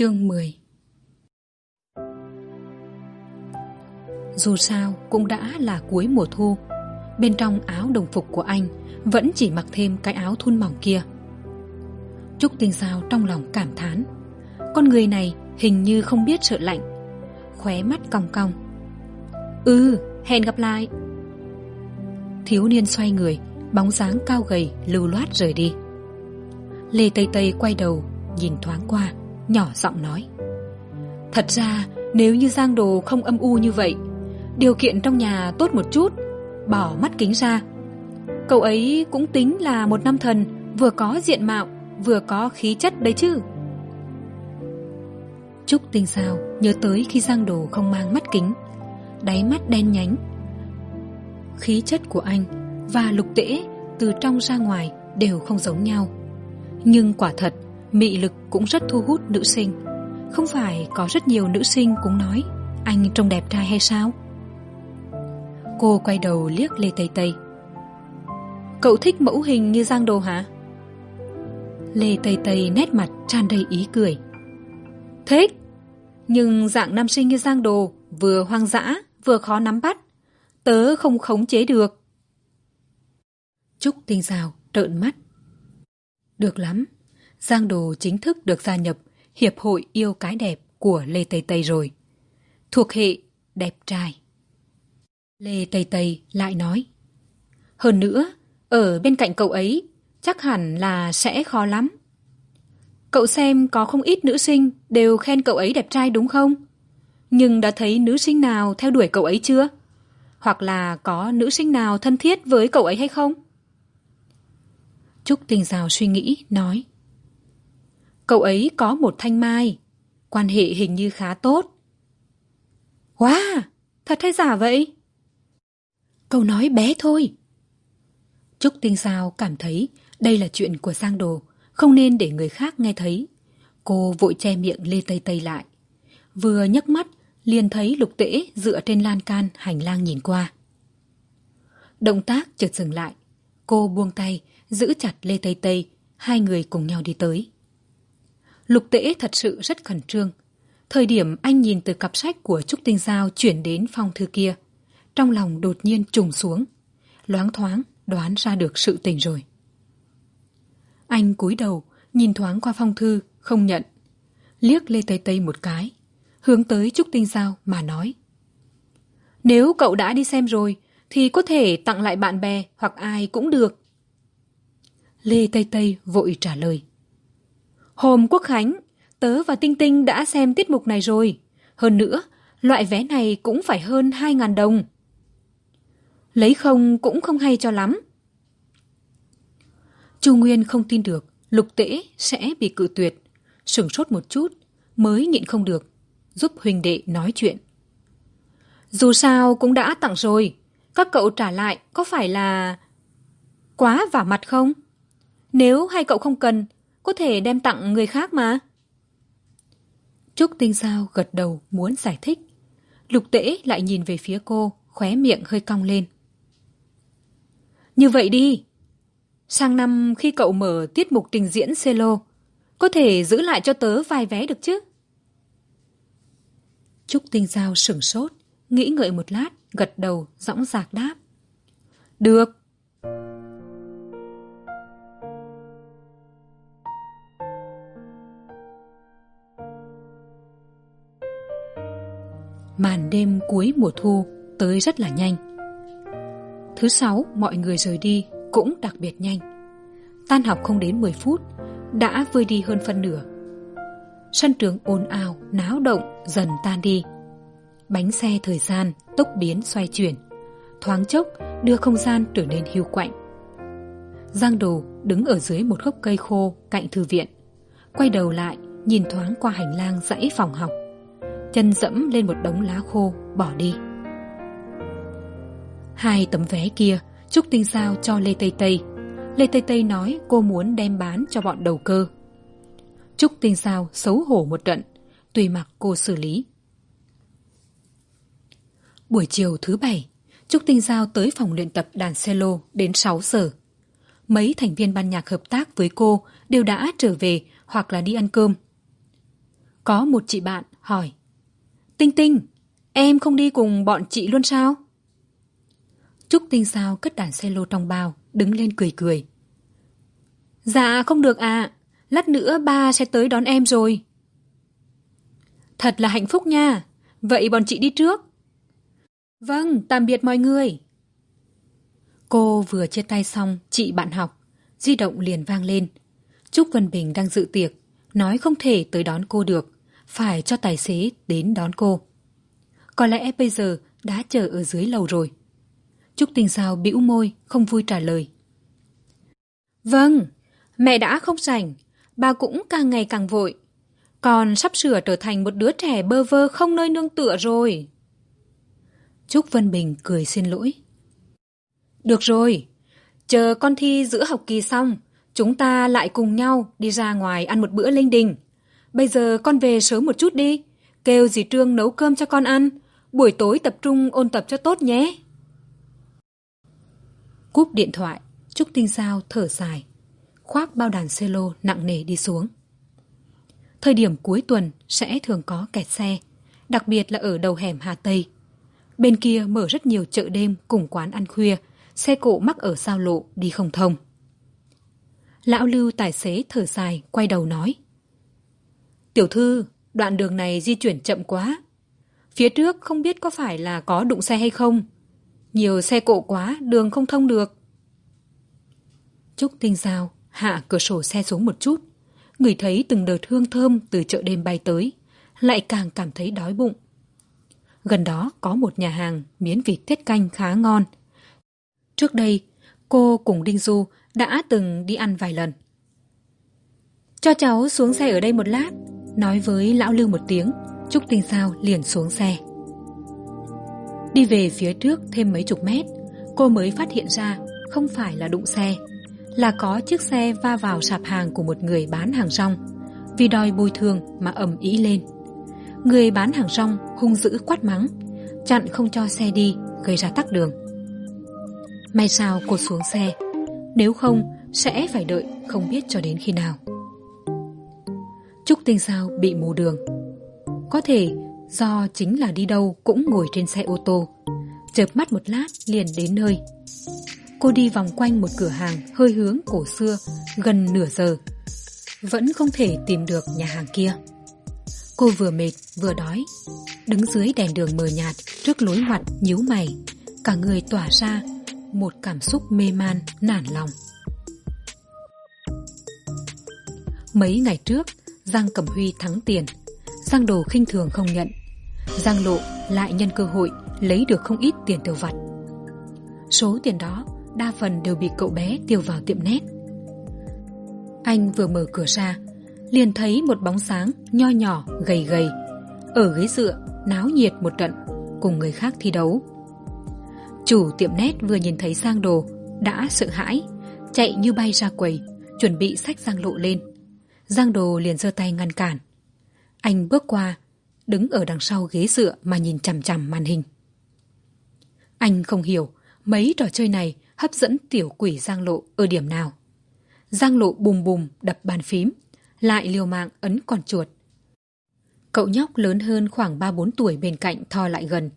Chương 10 Dù sao cũng đã là cuối mùa thu. Bên trong áo đồng phục của anh Vẫn chỉ mặc thêm cái áo thun mỏng kia. Trúc Tinh Giao trong lòng cảm thán. Con người này hình như không biết sợ lạnh. Khóe mắt cong cong. Ừ, hẹn gặp lại. Thiếu niên xoay người Bóng dáng cao gầy lưu loát rời đi. Lê Tây Tây quay đầu Nhìn thoáng qua. Nhỏ giọng nói. Thật ra, nếu như Giang Đồ không âm u như vậy, Điều kiện trong nhà tốt một chút, Bỏ mắt kính ra. Cậu ấy cũng tính là một nam thần, Vừa có diện mạo, Vừa có khí chất đấy chứ. Trúc tinh sao, Nhớ tới khi Giang Đồ không mang mắt kính. Đáy mắt đen nhánh, Khí chất của anh Và lục tễ Từ trong ra ngoài đều không giống nhau. Nhưng quả thật Mị lực cũng rất thu hút nữ sinh. Không phải có rất nhiều nữ sinh cũng nói, Anh trông đẹp trai hay sao? Cô quay đầu liếc Lê Tây Tây. Cậu thích mẫu hình như Giang Đồ hả? Lê Tây Tây nét mặt tràn đầy ý cười. Thích, Nhưng dạng nam sinh như Giang Đồ Vừa hoang dã, vừa khó nắm bắt. Tớ không khống chế được. Trúc Tinh Giao trợn mắt. Được lắm Giang Đồ chính thức được gia nhập Hiệp hội yêu cái đẹp của Lê Tây Tây rồi. Thuộc hệ đẹp trai. Lê Tây Tây lại nói. Hơn nữa, ở bên cạnh cậu ấy, chắc hẳn là sẽ khó lắm. Cậu xem có không ít nữ sinh đều khen cậu ấy đẹp trai đúng không? Nhưng đã thấy nữ sinh nào theo đuổi cậu ấy chưa? Hoặc là có nữ sinh nào thân thiết với cậu ấy hay không? Trúc Tình Giao suy nghĩ, nói. Cậu ấy có một thanh mai. Quan hệ hình như khá tốt. Wow! Thật hay giả vậy? Câu nói bé thôi. Trúc Tinh Sao cảm thấy đây là chuyện của Giang Đồ, không nên để người khác nghe thấy. Cô vội che miệng Lê Tây Tây lại. Vừa nhấc mắt, liền thấy lục tễ dựa trên lan can hành lang nhìn qua. Động tác chợt dừng lại. Cô buông tay, giữ chặt Lê Tây Tây, hai người cùng nhau đi tới. Lục tễ thật sự rất khẩn trương. Thời điểm anh nhìn từ cặp sách của Trúc Tinh Giao chuyển đến phong thư kia. Trong lòng đột nhiên trùng xuống. Loáng thoáng đoán ra được sự tình rồi. Anh cúi đầu, nhìn thoáng qua phong thư, không nhận. Liếc Lê Tây Tây một cái, hướng tới Trúc Tinh Giao mà nói. Nếu cậu đã đi xem rồi, thì có thể tặng lại bạn bè hoặc ai cũng được. Lê Tây Tây vội trả lời. Hôm Quốc Khánh, tớ và Tinh Tinh đã xem tiết mục này rồi. Hơn nữa, loại vé này cũng phải hơn hai ngàn đồng. Lấy không cũng không hay cho lắm. Chu Nguyên không tin được lục tễ sẽ bị cự tuyệt. Sửng sốt một chút, mới nhịn không được, giúp Huỳnh đệ nói chuyện. Dù sao cũng đã tặng rồi, các cậu trả lại có phải là... Quá vả mặt không? Nếu hai cậu không cần có thể đem tặng người khác mà. Trúc Tinh Giao gật đầu muốn giải thích. Lục tễ lại nhìn về phía cô, khóe miệng hơi cong lên. Như vậy đi. Sang năm khi cậu mở tiết mục trình diễn cello, có thể giữ lại cho tớ vài vé được chứ? Trúc Tinh Giao sửng sốt, nghĩ ngợi một lát, gật đầu, dõng dạc đáp. Được. Màn đêm cuối mùa thu tới rất là nhanh. Thứ sáu, mọi người rời đi cũng đặc biệt nhanh. Tan học không đến mười phút, đã vơi đi hơn phân nửa. Sân trường ồn ào, náo động, dần tan đi. Bánh xe thời gian tốc biến xoay chuyển. Thoáng chốc, đưa không gian trở nên hiu quạnh. Giang đồ đứng ở dưới một gốc cây khô cạnh thư viện, quay đầu lại, nhìn thoáng qua hành lang dãy phòng học chân dẫm lên một đống lá khô, bỏ đi. Hai tấm vé kia, trúc tinh sao cho lê tây tây. Lê tây tây nói cô muốn đem bán cho bọn đầu cơ. Trúc tinh sao xấu hổ một trận, tùy mặc cô xử lý. Buổi chiều thứ bảy, trúc tinh giao tới phòng luyện tập đàn cello đến sáu giờ. Mấy thành viên ban nhạc hợp tác với cô đều đã trở về hoặc là đi ăn cơm. Có một chị bạn hỏi. Tinh Tinh, em không đi cùng bọn chị luôn sao? Trúc Tinh Sao cất đàn xe lô trong bao, đứng lên cười cười. Dạ không được à, lát nữa ba sẽ tới đón em rồi. Thật là hạnh phúc nha, vậy bọn chị đi trước. Vâng, tạm biệt mọi người. Cô vừa chia tay xong chị bạn học, di động liền vang lên. Trúc Vân Bình đang dự tiệc, nói không thể tới đón cô được, phải cho tài xế đến đón cô. Có lẽ bây giờ đã chờ ở dưới lầu rồi. Trúc Tinh Sao bĩu môi, không vui trả lời. Vâng, mẹ đã không rảnh, bà cũng càng ngày càng vội. Còn sắp sửa trở thành một đứa trẻ bơ vơ không nơi nương tựa rồi. Trúc Vân Bình cười xin lỗi. Được rồi, chờ con thi giữa học kỳ xong, chúng ta lại cùng nhau đi ra ngoài ăn một bữa linh đình. Bây giờ con về sớm một chút đi, kêu dì Trương nấu cơm cho con ăn, buổi tối tập trung ôn tập cho tốt nhé. Cúp điện thoại, Trúc Tinh Sao thở dài, khoác bao đàn cello nặng nề đi xuống. Thời điểm cuối tuần sẽ thường có kẹt xe, đặc biệt là ở đầu hẻm Hà Tây. Bên kia mở rất nhiều chợ đêm cùng quán ăn khuya, xe cộ mắc ở sao lộ đi không thông. Lão Lưu tài xế thở dài, quay đầu nói. Tiểu thư, đoạn đường này di chuyển chậm quá. Phía trước không biết có phải là có đụng xe hay không. Nhiều xe cộ quá, đường không thông được. Trúc Tinh Giao hạ cửa sổ xe xuống một chút. Người thấy từng đợt hương thơm từ chợ đêm bay tới. Lại càng cảm thấy đói bụng. Gần đó có một nhà hàng miến vịt tiết canh khá ngon. Trước đây, cô cùng Đinh Du đã từng đi ăn vài lần. Cho cháu xuống xe ở đây một lát, nói với lão Lưu một tiếng, Trúc Tinh Sao liền xuống xe. Đi về phía trước thêm mấy chục mét, cô mới phát hiện ra không phải là đụng xe, là có chiếc xe va vào sạp hàng của một người bán hàng rong, vì đòi bồi thường mà ầm ĩ lên. Người bán hàng rong hung dữ quát mắng, chặn không cho xe đi, gây ra tắc đường. May sao cô xuống xe, nếu không sẽ phải đợi không biết cho đến khi nào. Trúc Tinh Sao bị mù đường. Có thể do chính là đi đâu cũng ngồi trên xe ô tô. Chợp mắt một lát liền đến nơi. Cô đi vòng quanh một cửa hàng hơi hướng cổ xưa gần nửa giờ. Vẫn không thể tìm được nhà hàng kia. Cô vừa mệt vừa đói. Đứng dưới đèn đường mờ nhạt trước lối ngoặt nhíu mày. Cả người tỏa ra một cảm xúc mê man, nản lòng. Mấy ngày trước, Giang Cẩm Huy thắng tiền. Giang Đồ khinh thường không nhận. Giang Lộ lại nhân cơ hội lấy được không ít tiền tiêu vặt. Số tiền đó đa phần đều bị cậu bé tiêu vào tiệm nét. Anh vừa mở cửa ra, liền thấy một bóng sáng nho nhỏ, gầy gầy, ở ghế dựa, náo nhiệt một trận, cùng người khác thi đấu. Chủ tiệm nét vừa nhìn thấy Giang Đồ, đã sợ hãi, chạy như bay ra quầy, chuẩn bị sách Giang Lộ lên. Giang Đồ liền giơ tay ngăn cản. Anh bước qua, đứng ở đằng sau ghế dựa mà nhìn chằm chằm màn hình. Anh không hiểu mấy trò chơi này hấp dẫn tiểu quỷ Giang Lộ ở điểm nào. Giang Lộ bùm bùm đập bàn phím, lại liều mạng ấn con chuột. Cậu nhóc lớn hơn khoảng ba bốn tuổi bên cạnh thò lại gần,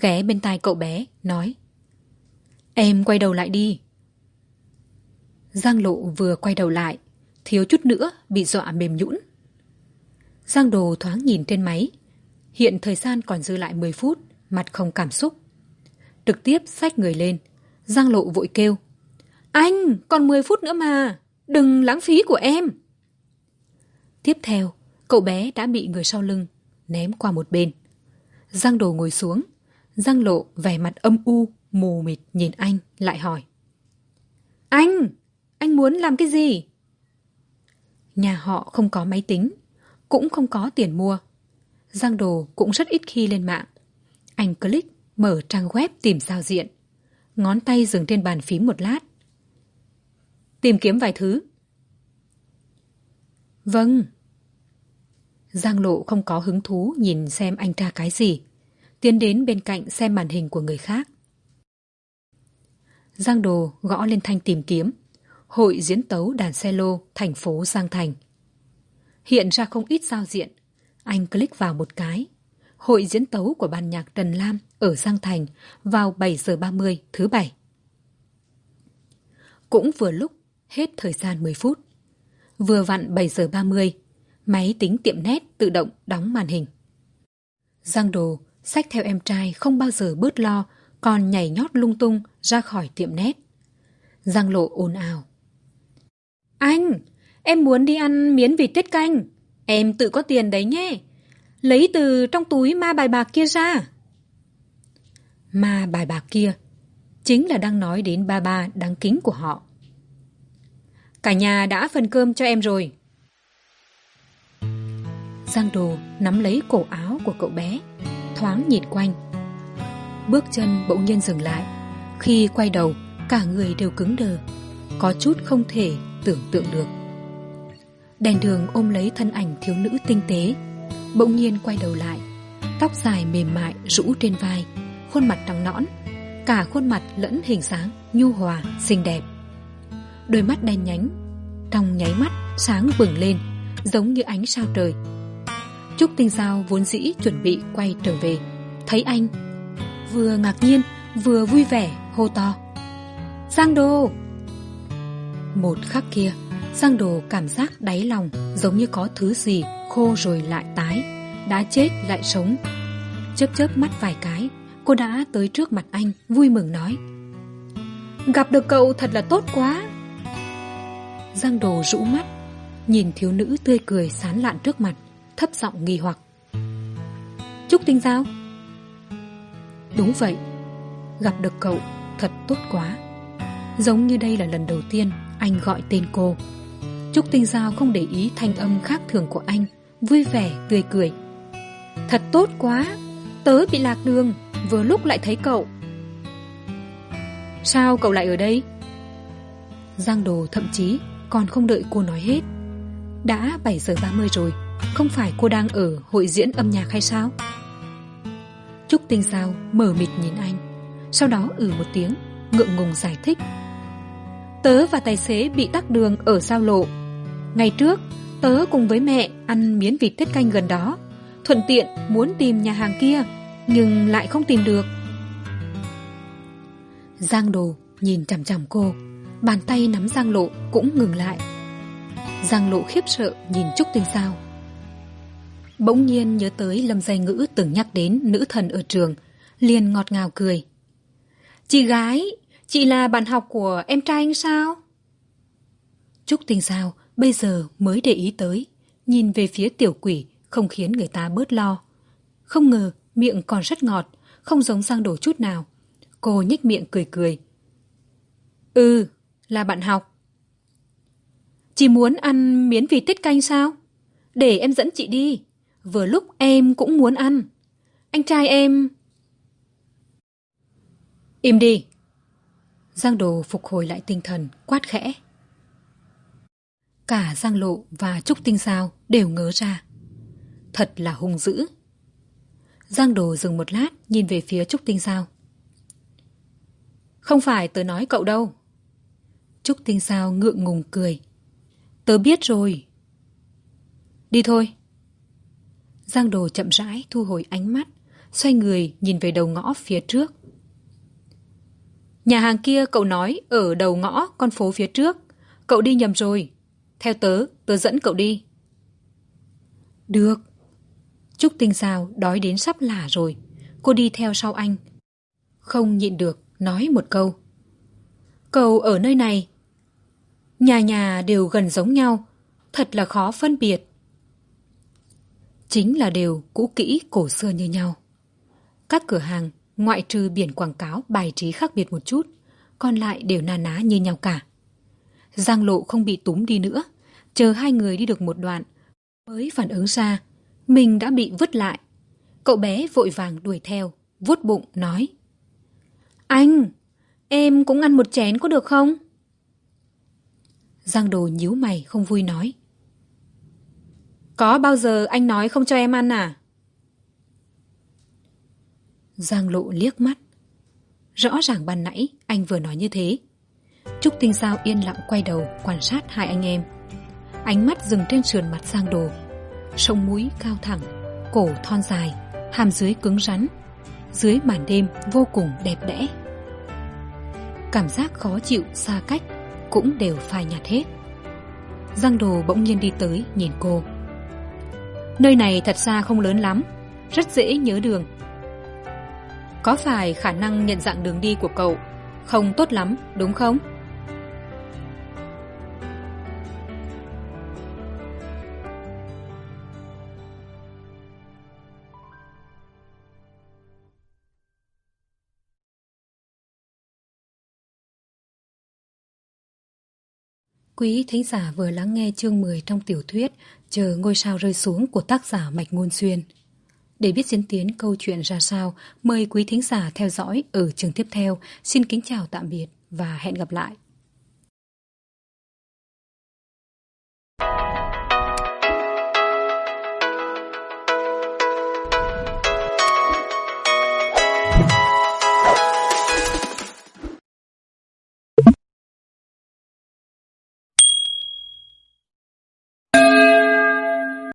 ghé bên tai cậu bé, nói Em quay đầu lại đi. Giang Lộ vừa quay đầu lại, thiếu chút nữa bị dọa mềm nhũn. Giang Đồ thoáng nhìn trên máy. Hiện thời gian còn dư lại 10 phút, mặt không cảm xúc. Trực tiếp xách người lên. Giang Lộ vội kêu. Anh, còn 10 phút nữa mà. Đừng lãng phí của em. Tiếp theo, cậu bé đã bị người sau lưng ném qua một bên. Giang Đồ ngồi xuống. Giang Lộ vẻ mặt âm u, mù mịt nhìn anh, lại hỏi. Anh, anh muốn làm cái gì? Nhà họ không có máy tính, cũng không có tiền mua. Giang Đồ cũng rất ít khi lên mạng. Anh click, mở trang web tìm giao diện. Ngón tay dừng trên bàn phím một lát. Tìm kiếm vài thứ. Vâng. Giang Lộ không có hứng thú nhìn xem anh tra cái gì. Tiến đến bên cạnh xem màn hình của người khác. Giang Đồ gõ lên thanh tìm kiếm. Hội diễn tấu đàn cello thành phố Giang Thành. Hiện ra không ít giao diện. anh click vào một cái. Hội diễn tấu của ban nhạc trần lam ở giang thành vào bảy giờ ba mươi thứ bảy. Cũng vừa lúc, hết thời gian mười phút. Vừa vặn bảy giờ ba mươi, máy tính tiệm nét tự động đóng màn hình. Giang đồ sách theo em trai không bao giờ bớt lo, còn nhảy nhót lung tung ra khỏi tiệm nét giang lộ ồn ào anh, em muốn đi ăn miến vịt tiết canh. Em tự có tiền đấy nhé. Lấy từ trong túi ma bài bạc kia ra. Ma bài bạc kia chính là đang nói đến ba ba đáng kính của họ. Cả nhà đã phần cơm cho em rồi. Giang đồ nắm lấy cổ áo của cậu bé, thoáng nhìn quanh. Bước chân bỗng nhiên dừng lại. Khi quay đầu, cả người đều cứng đờ, có chút không thể tưởng tượng được. Đèn đường ôm lấy thân ảnh thiếu nữ tinh tế, bỗng nhiên quay đầu lại, tóc dài mềm mại rũ trên vai, khuôn mặt trắng nõn, cả khuôn mặt lẫn hình dáng nhu hòa, xinh đẹp. Đôi mắt đen nhánh, trong nháy mắt sáng bừng lên, giống như ánh sao trời. Trúc tinh giao vốn dĩ chuẩn bị quay trở về, thấy anh, vừa ngạc nhiên, vừa vui vẻ, hô to, giang đô một khắc kia giang đồ cảm giác đáy lòng giống như có thứ gì khô rồi lại tái, đã chết lại sống. Chớp chớp mắt vài cái, cô đã tới trước mặt anh, vui mừng nói, gặp được cậu thật là tốt quá. Giang đồ rũ mắt, nhìn thiếu nữ tươi cười sán lạn trước mặt, thấp giọng nghi hoặc, trúc tinh giao đúng vậy, gặp được cậu thật tốt quá. Giống như đây là lần đầu tiên anh gọi tên cô. Trúc tinh giao không để ý thanh âm khác thường của anh, vui vẻ, tươi cười. Thật tốt quá, tớ bị lạc đường, vừa lúc lại thấy cậu. Sao cậu lại ở đây? Giang đồ thậm chí còn không đợi cô nói hết. Đã bảy giờ ba mươi rồi, không phải cô đang ở hội diễn âm nhạc hay sao? Trúc tinh giao mở mịt nhìn anh, sau đó ừ một tiếng, ngượng ngùng giải thích tớ và tài xế bị tắc đường ở giao lộ. Ngày trước, tớ cùng với mẹ ăn miến vịt tiết canh gần đó, thuận tiện muốn tìm nhà hàng kia, nhưng lại không tìm được. Giang đồ nhìn chằm chằm cô, bàn tay nắm giang lộ cũng ngừng lại. Giang lộ khiếp sợ nhìn trúc tinh sao bỗng nhiên nhớ tới lâm dây ngữ từng nhắc đến nữ thần ở trường, liền ngọt ngào cười. Chị gái chị là bạn học của em trai anh sao? Trúc tinh sao bây giờ mới để ý tới. Nhìn về phía tiểu quỷ, không khiến người ta bớt lo. Không ngờ, miệng còn rất ngọt, không giống sang đổ chút nào. Cô nhếch miệng cười cười. Ừ là bạn học. Chị muốn ăn miến vịt tiết canh sao? Để em dẫn chị đi. Vừa lúc em cũng muốn ăn. Anh trai em im đi giang đồ phục hồi lại tinh thần, quát khẽ. Cả giang lộ và trúc tinh sao đều ngớ ra. Thật là hung dữ. Giang đồ dừng một lát, nhìn về phía trúc tinh sao không phải tớ nói cậu đâu. Trúc tinh sao ngượng ngùng cười. Tớ biết rồi. Đi thôi. Giang đồ chậm rãi thu hồi ánh mắt, xoay người nhìn về đầu ngõ phía trước nhà hàng kia cậu nói ở đầu ngõ con phố phía trước. Cậu đi nhầm rồi. Theo tớ tớ dẫn cậu đi. Được. Trúc tinh sao đói đến sắp lả rồi. Cô đi theo sau anh. Không nhịn được, nói một câu. Cậu ở nơi này. Nhà nhà đều gần giống nhau. Thật là khó phân biệt. Chính là đều cũ kỹ cổ xưa như nhau. Các cửa hàng ngoại trừ biển quảng cáo bài trí khác biệt một chút, còn lại đều na ná như nhau cả. Giang lộ không bị túm đi nữa, chờ hai người đi được một đoạn, mới phản ứng ra, mình đã bị vứt lại. Cậu bé vội vàng đuổi theo, vuốt bụng, nói, anh, em cũng ăn một chén có được không? Giang đồ nhíu mày không vui nói, có bao giờ anh nói không cho em ăn à? Giang lộ liếc mắt rõ ràng ban nãy anh vừa nói như thế trúc tinh sao yên lặng quay đầu quan sát hai anh em ánh mắt dừng trên sườn mặt giang đồ sông mũi cao thẳng cổ thon dài, hàm dưới cứng rắn, dưới màn đêm vô cùng đẹp đẽ. Cảm giác khó chịu xa cách cũng đều phai nhạt hết. Giang đồ bỗng nhiên đi tới nhìn cô. Nơi này thật ra không lớn lắm, rất dễ nhớ đường. Có phải khả năng nhận dạng đường đi của cậu không tốt lắm, đúng không? Quý thính giả vừa lắng nghe chương 10 trong tiểu thuyết Chờ ngôi sao rơi xuống của tác giả Mạch Ngôn Xuyên. Để biết diễn tiến câu chuyện ra sao, mời quý thính giả theo dõi ở chương tiếp theo. Xin kính chào tạm biệt và hẹn gặp lại.